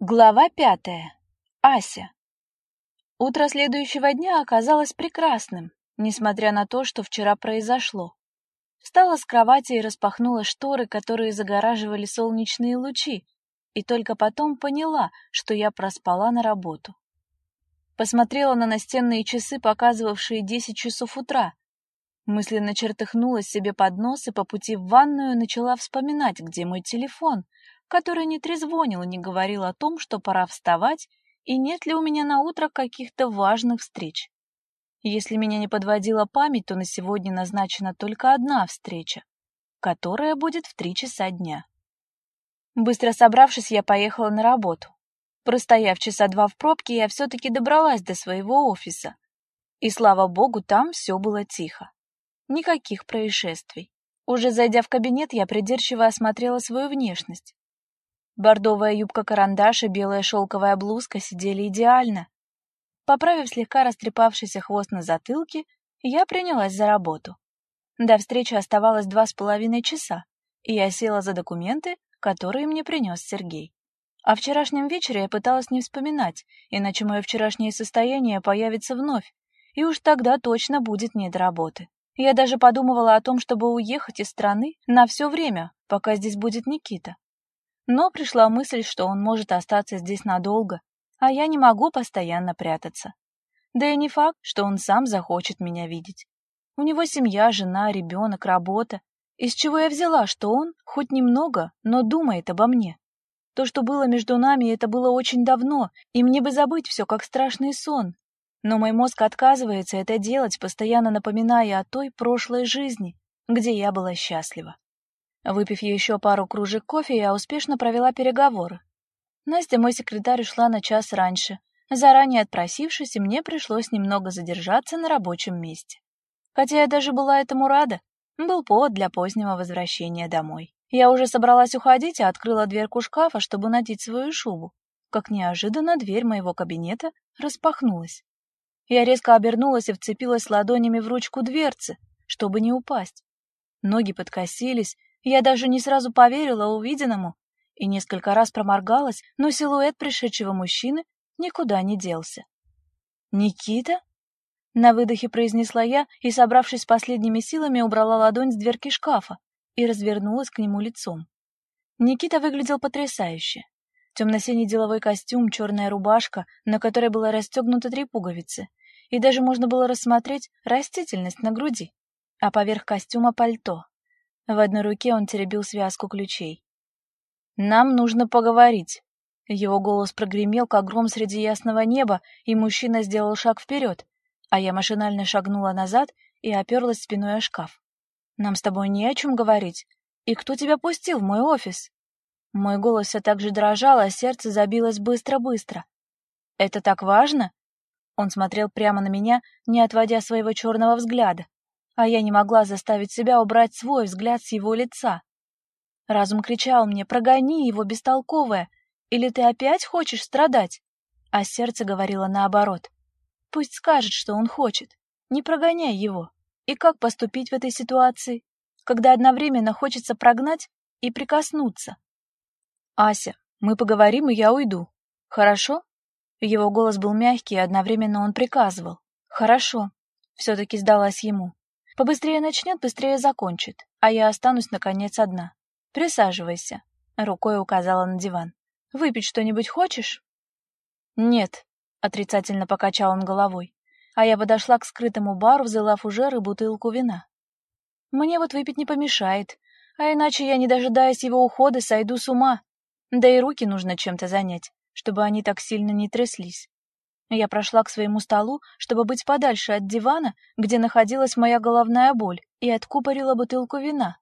Глава пятая. Ася. Утро следующего дня оказалось прекрасным, несмотря на то, что вчера произошло. Встала с кровати и распахнула шторы, которые загораживали солнечные лучи, и только потом поняла, что я проспала на работу. Посмотрела на настенные часы, показывавшие десять часов утра. Мысленно чертыхнулась себе под нос и по пути в ванную начала вспоминать, где мой телефон — который не трезвонил и не говорил о том, что пора вставать и нет ли у меня на утро каких-то важных встреч. Если меня не подводила память, то на сегодня назначена только одна встреча, которая будет в три часа дня. Быстро собравшись, я поехала на работу. Простояв часа два в пробке, я все-таки добралась до своего офиса. И, слава богу, там все было тихо. Никаких происшествий. Уже зайдя в кабинет, я придирчиво осмотрела свою внешность. Бордовая юбка-карандаш и белая шелковая блузка сидели идеально. Поправив слегка растрепавшийся хвост на затылке, я принялась за работу. До встречи оставалось два с половиной часа, и я села за документы, которые мне принес Сергей. О вчерашнем вечере я пыталась не вспоминать, иначе мое вчерашнее состояние появится вновь, и уж тогда точно будет не до работы. Я даже подумывала о том, чтобы уехать из страны на все время, пока здесь будет Никита. Но пришла мысль, что он может остаться здесь надолго, а я не могу постоянно прятаться. Да и не факт, что он сам захочет меня видеть. У него семья, жена, ребенок, работа. Из чего я взяла, что он, хоть немного, но думает обо мне? То, что было между нами, это было очень давно, и мне бы забыть все, как страшный сон. Но мой мозг отказывается это делать, постоянно напоминая о той прошлой жизни, где я была счастлива. Выпив еще пару кружек кофе, я успешно провела переговоры. Настя, мой секретарь, ушла на час раньше, заранее отпросившись, и мне пришлось немного задержаться на рабочем месте. Хотя я даже была этому рада, был повод для позднего возвращения домой. Я уже собралась уходить, а открыла дверку шкафа, чтобы надеть свою шубу. Как неожиданно дверь моего кабинета распахнулась. Я резко обернулась и вцепилась ладонями в ручку дверцы, чтобы не упасть. Ноги подкосились, я даже не сразу поверила увиденному и несколько раз проморгалась, но силуэт пришедшего мужчины никуда не делся. «Никита?» На выдохе произнесла я и, собравшись последними силами, убрала ладонь с дверки шкафа и развернулась к нему лицом. Никита выглядел потрясающе. Темно-синий деловой костюм, черная рубашка, на которой было расстегнуто три пуговицы, и даже можно было рассмотреть растительность на груди, а поверх костюма пальто. В одной руке он теребил связку ключей. «Нам нужно поговорить». Его голос прогремел, как гром среди ясного неба, и мужчина сделал шаг вперед, а я машинально шагнула назад и оперлась спиной о шкаф. «Нам с тобой не о чем говорить. И кто тебя пустил в мой офис?» Мой голос все так же дрожал, а сердце забилось быстро-быстро. «Это так важно?» Он смотрел прямо на меня, не отводя своего черного взгляда а я не могла заставить себя убрать свой взгляд с его лица. Разум кричал мне «Прогони его, бестолковая! Или ты опять хочешь страдать?» А сердце говорило наоборот. «Пусть скажет, что он хочет. Не прогоняй его. И как поступить в этой ситуации, когда одновременно хочется прогнать и прикоснуться?» «Ася, мы поговорим, и я уйду. Хорошо?» Его голос был мягкий, и одновременно он приказывал. «Хорошо». Все-таки сдалась ему. Побыстрее начнет, быстрее закончит, а я останусь, наконец, одна. Присаживайся. Рукой указала на диван. Выпить что-нибудь хочешь? Нет, отрицательно покачал он головой. А я подошла к скрытому бару, взяла фужер и бутылку вина. Мне вот выпить не помешает, а иначе я, не дожидаясь его ухода, сойду с ума. Да и руки нужно чем-то занять, чтобы они так сильно не тряслись. Я прошла к своему столу, чтобы быть подальше от дивана, где находилась моя головная боль, и откупорила бутылку вина,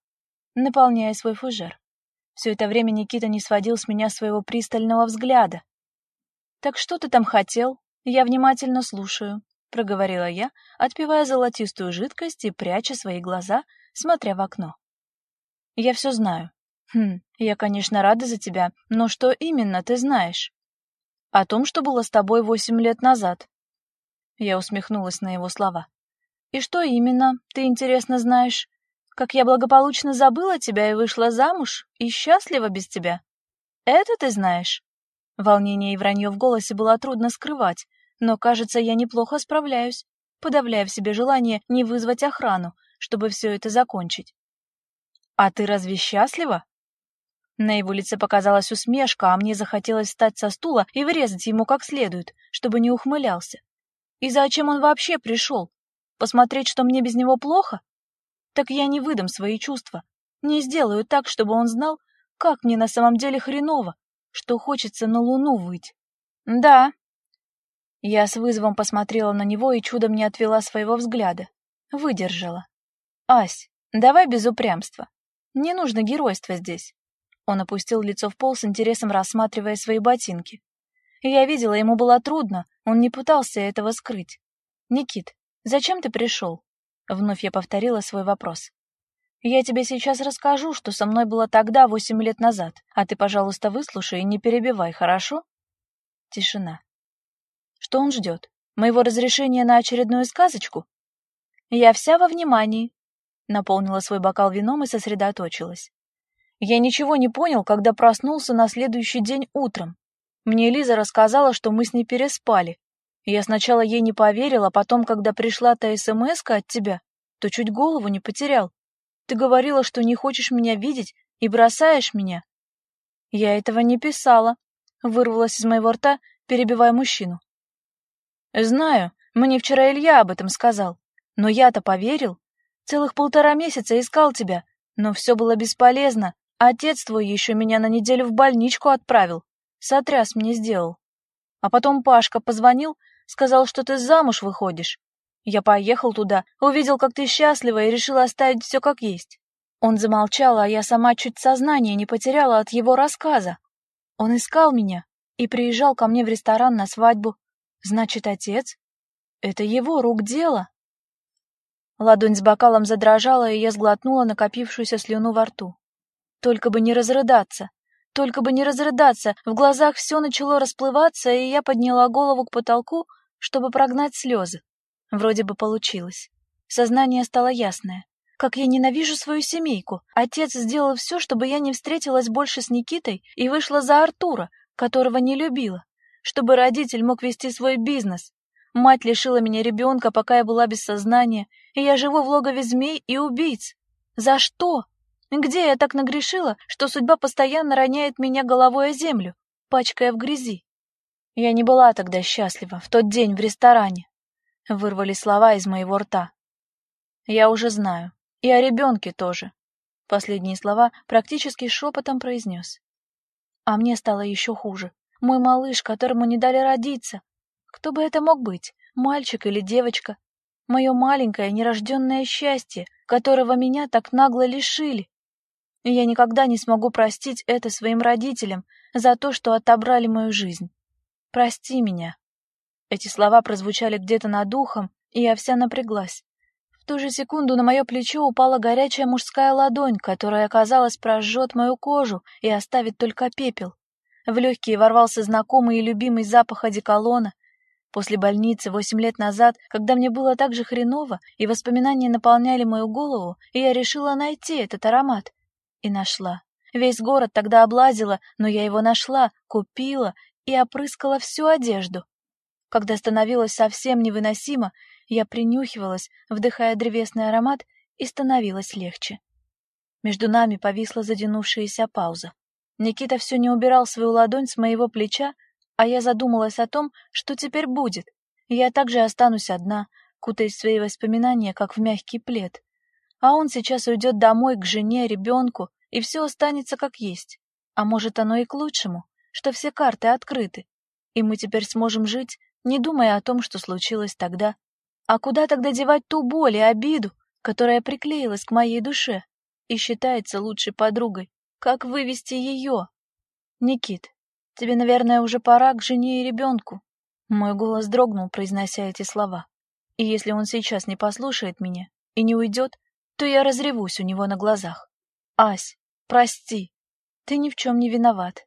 наполняя свой фужер. Все это время Никита не сводил с меня своего пристального взгляда. «Так что ты там хотел? Я внимательно слушаю», — проговорила я, отпивая золотистую жидкость и пряча свои глаза, смотря в окно. «Я все знаю. Хм, я, конечно, рада за тебя, но что именно ты знаешь?» О том, что было с тобой восемь лет назад. Я усмехнулась на его слова. И что именно, ты интересно знаешь? Как я благополучно забыла тебя и вышла замуж, и счастлива без тебя? Это ты знаешь? Волнение и вранье в голосе было трудно скрывать, но, кажется, я неплохо справляюсь, подавляя в себе желание не вызвать охрану, чтобы все это закончить. «А ты разве счастлива?» На его лице показалась усмешка, а мне захотелось встать со стула и врезать ему как следует, чтобы не ухмылялся. И зачем он вообще пришел? Посмотреть, что мне без него плохо? Так я не выдам свои чувства. Не сделаю так, чтобы он знал, как мне на самом деле хреново, что хочется на луну выйти. Да. Я с вызовом посмотрела на него и чудом не отвела своего взгляда. Выдержала. Ась, давай без упрямства. Не нужно геройства здесь. Он опустил лицо в пол с интересом рассматривая свои ботинки. Я видела, ему было трудно, он не пытался этого скрыть. «Никит, зачем ты пришел?» Вновь я повторила свой вопрос. «Я тебе сейчас расскажу, что со мной было тогда, восемь лет назад, а ты, пожалуйста, выслушай и не перебивай, хорошо?» Тишина. Что он ждет? Моего разрешения на очередную сказочку? Я вся во внимании. Наполнила свой бокал вином и сосредоточилась. Я ничего не понял, когда проснулся на следующий день утром. Мне Лиза рассказала, что мы с ней переспали. Я сначала ей не поверил, а потом, когда пришла та смс от тебя, то чуть голову не потерял. Ты говорила, что не хочешь меня видеть и бросаешь меня. Я этого не писала, вырвалась из моего рта, перебивая мужчину. Знаю, мне вчера Илья об этом сказал, но я-то поверил. Целых полтора месяца искал тебя, но все было бесполезно, Отец твой еще меня на неделю в больничку отправил. Сотряс мне сделал. А потом Пашка позвонил, сказал, что ты замуж выходишь. Я поехал туда, увидел, как ты счастлива, и решил оставить все как есть. Он замолчал, а я сама чуть сознание не потеряла от его рассказа. Он искал меня и приезжал ко мне в ресторан на свадьбу. Значит, отец? Это его рук дело. Ладонь с бокалом задрожала, и я сглотнула накопившуюся слюну во рту. Только бы не разрыдаться. Только бы не разрыдаться. В глазах все начало расплываться, и я подняла голову к потолку, чтобы прогнать слезы. Вроде бы получилось. Сознание стало ясное. Как я ненавижу свою семейку. Отец сделал все, чтобы я не встретилась больше с Никитой и вышла за Артура, которого не любила. Чтобы родитель мог вести свой бизнес. Мать лишила меня ребенка, пока я была без сознания, и я живу в логове змей и убийц. За что? Где я так нагрешила, что судьба постоянно роняет меня головой о землю, пачкая в грязи? Я не была тогда счастлива, в тот день в ресторане. Вырвали слова из моего рта. Я уже знаю. И о ребенке тоже. Последние слова практически шепотом произнес. А мне стало еще хуже. Мой малыш, которому не дали родиться. Кто бы это мог быть, мальчик или девочка? Мое маленькое нерожденное счастье, которого меня так нагло лишили и я никогда не смогу простить это своим родителям за то, что отобрали мою жизнь. Прости меня. Эти слова прозвучали где-то над ухом, и я вся напряглась. В ту же секунду на мое плечо упала горячая мужская ладонь, которая, казалось, прожжет мою кожу и оставит только пепел. В легкие ворвался знакомый и любимый запах одеколона. После больницы восемь лет назад, когда мне было так же хреново, и воспоминания наполняли мою голову, и я решила найти этот аромат. И нашла. Весь город тогда облазила, но я его нашла, купила и опрыскала всю одежду. Когда становилось совсем невыносимо, я принюхивалась, вдыхая древесный аромат, и становилось легче. Между нами повисла затянувшаяся пауза. Никита все не убирал свою ладонь с моего плеча, а я задумалась о том, что теперь будет. Я также останусь одна, кутаясь в свои воспоминания, как в мягкий плед. А он сейчас уйдет домой к жене, ребенку, и все останется как есть. А может, оно и к лучшему, что все карты открыты, и мы теперь сможем жить, не думая о том, что случилось тогда. А куда тогда девать ту боль и обиду, которая приклеилась к моей душе и считается лучшей подругой? Как вывести ее? Никит, тебе, наверное, уже пора к жене и ребенку. Мой голос дрогнул, произнося эти слова. И если он сейчас не послушает меня и не уйдет, то я разревусь у него на глазах. Ась, прости, ты ни в чем не виноват.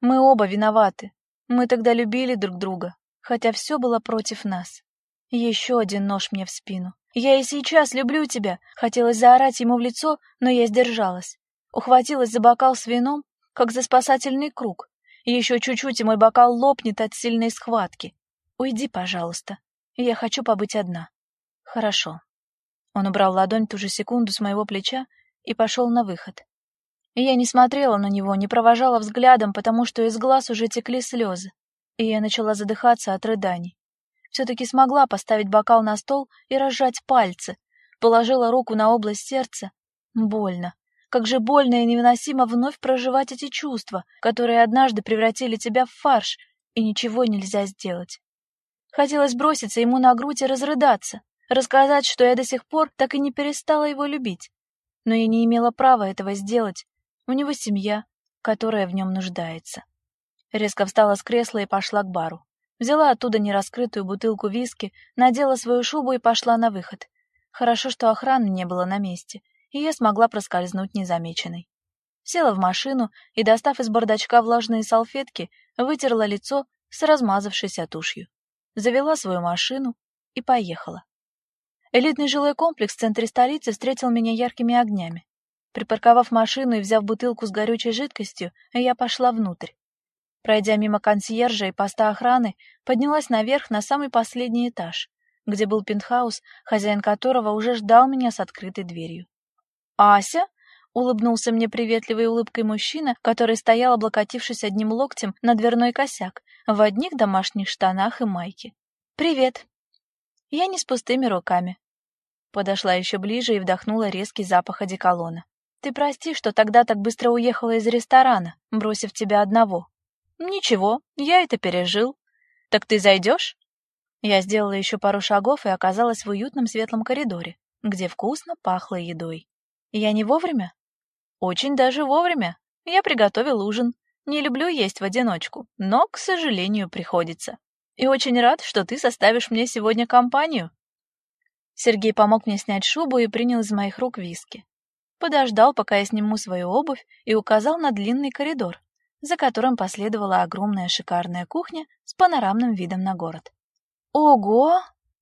Мы оба виноваты. Мы тогда любили друг друга, хотя все было против нас. Еще один нож мне в спину. Я и сейчас люблю тебя. Хотелось заорать ему в лицо, но я сдержалась. Ухватилась за бокал с вином, как за спасательный круг, Еще чуть-чуть, и мой бокал лопнет от сильной схватки. Уйди, пожалуйста. Я хочу побыть одна. Хорошо. Он убрал ладонь ту же секунду с моего плеча и пошел на выход. Я не смотрела на него, не провожала взглядом, потому что из глаз уже текли слезы, и я начала задыхаться от рыданий. Все-таки смогла поставить бокал на стол и разжать пальцы, положила руку на область сердца. Больно. Как же больно и невыносимо вновь проживать эти чувства, которые однажды превратили тебя в фарш, и ничего нельзя сделать. Хотелось броситься ему на грудь и разрыдаться, рассказать, что я до сих пор так и не перестала его любить. Но я не имела права этого сделать. У него семья, которая в нем нуждается. Резко встала с кресла и пошла к бару. Взяла оттуда нераскрытую бутылку виски, надела свою шубу и пошла на выход. Хорошо, что охраны не было на месте, и я смогла проскользнуть незамеченной. Села в машину и, достав из бардачка влажные салфетки, вытерла лицо с размазавшейся тушью. Завела свою машину и поехала. Элитный жилой комплекс в центре столицы встретил меня яркими огнями. Припарковав машину и взяв бутылку с горючей жидкостью, я пошла внутрь. Пройдя мимо консьержа и поста охраны, поднялась наверх на самый последний этаж, где был пентхаус, хозяин которого уже ждал меня с открытой дверью. «Ася?» — улыбнулся мне приветливой улыбкой мужчина, который стоял, облокотившись одним локтем на дверной косяк, в одних домашних штанах и майке. «Привет!» Я не с пустыми руками. Подошла еще ближе и вдохнула резкий запах одеколона. «Ты прости, что тогда так быстро уехала из ресторана, бросив тебя одного». «Ничего, я это пережил. Так ты зайдешь?» Я сделала еще пару шагов и оказалась в уютном светлом коридоре, где вкусно пахло едой. Я не вовремя? Очень даже вовремя. Я приготовил ужин. Не люблю есть в одиночку, но, к сожалению, приходится. И очень рад, что ты составишь мне сегодня компанию. Сергей помог мне снять шубу и принял из моих рук виски. Подождал, пока я сниму свою обувь, и указал на длинный коридор, за которым последовала огромная шикарная кухня с панорамным видом на город. Ого!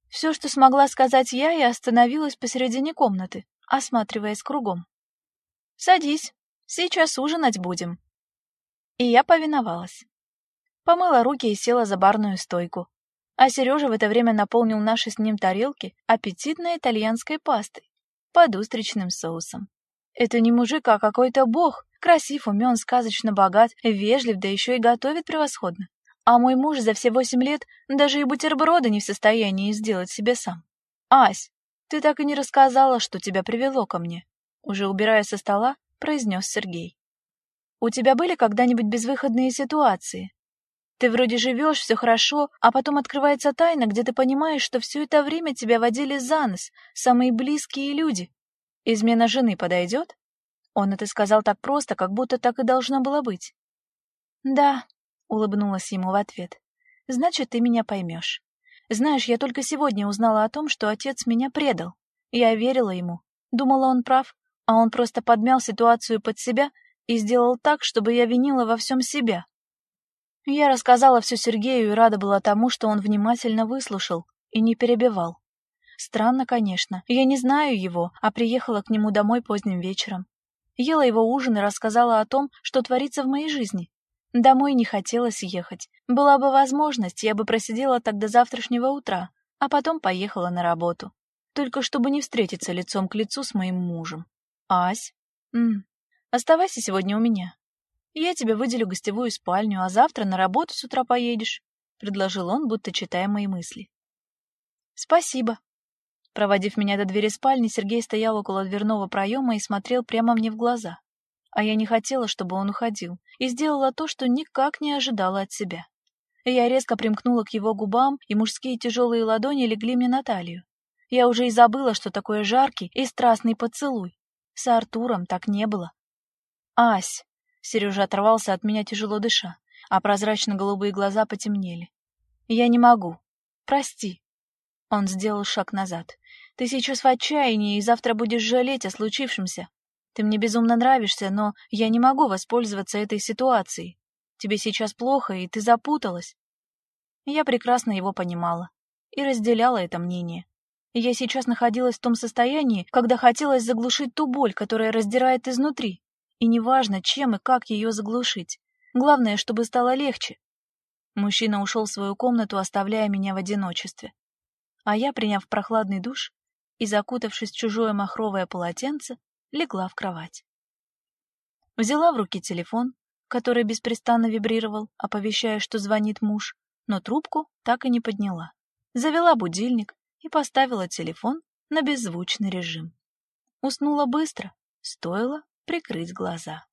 Все, что смогла сказать я, и остановилась посередине комнаты, осматриваясь кругом. «Садись, сейчас ужинать будем». И я повиновалась. Помыла руки и села за барную стойку. А Сережа в это время наполнил наши с ним тарелки аппетитной итальянской пастой под устричным соусом. Это не мужик, а какой-то бог, красив, умен, сказочно богат, вежлив, да еще и готовит превосходно. А мой муж за все восемь лет даже и бутерброды не в состоянии сделать себе сам. «Ась, «Ты так и не рассказала, что тебя привело ко мне», — уже убирая со стола, произнес Сергей. «У тебя были когда-нибудь безвыходные ситуации? Ты вроде живешь, все хорошо, а потом открывается тайна, где ты понимаешь, что все это время тебя водили за нос самые близкие люди. Измена жены подойдет?» Он это сказал так просто, как будто так и должно было быть. «Да», — улыбнулась ему в ответ, — «значит, ты меня поймешь». Знаешь, я только сегодня узнала о том, что отец меня предал. Я верила ему. Думала, он прав, а он просто подмял ситуацию под себя и сделал так, чтобы я винила во всем себя. Я рассказала все Сергею и рада была тому, что он внимательно выслушал и не перебивал. Странно, конечно. Я не знаю его, а приехала к нему домой поздним вечером. Ела его ужин и рассказала о том, что творится в моей жизни. Домой не хотелось ехать. Была бы возможность, я бы просидела так до завтрашнего утра, а потом поехала на работу. Только чтобы не встретиться лицом к лицу с моим мужем. Ась, м оставайся сегодня у меня. Я тебе выделю гостевую спальню, а завтра на работу с утра поедешь, предложил он, будто читая мои мысли. Спасибо. Проводив меня до двери спальни, Сергей стоял около дверного проема и смотрел прямо мне в глаза а я не хотела, чтобы он уходил, и сделала то, что никак не ожидала от себя. Я резко примкнула к его губам, и мужские тяжелые ладони легли мне на талию. Я уже и забыла, что такое жаркий и страстный поцелуй. С Артуром так не было. «Ась!» — Сережа оторвался от меня, тяжело дыша, а прозрачно-голубые глаза потемнели. «Я не могу. Прости». Он сделал шаг назад. «Ты сейчас в отчаянии, и завтра будешь жалеть о случившемся. Ты мне безумно нравишься, но я не могу воспользоваться этой ситуацией. Тебе сейчас плохо, и ты запуталась. Я прекрасно его понимала и разделяла это мнение. Я сейчас находилась в том состоянии, когда хотелось заглушить ту боль, которая раздирает изнутри. И неважно, чем и как ее заглушить. Главное, чтобы стало легче. Мужчина ушел в свою комнату, оставляя меня в одиночестве. А я, приняв прохладный душ и закутавшись в чужое махровое полотенце, легла в кровать. Взяла в руки телефон, который беспрестанно вибрировал, оповещая, что звонит муж, но трубку так и не подняла. Завела будильник и поставила телефон на беззвучный режим. Уснула быстро, стоило прикрыть глаза.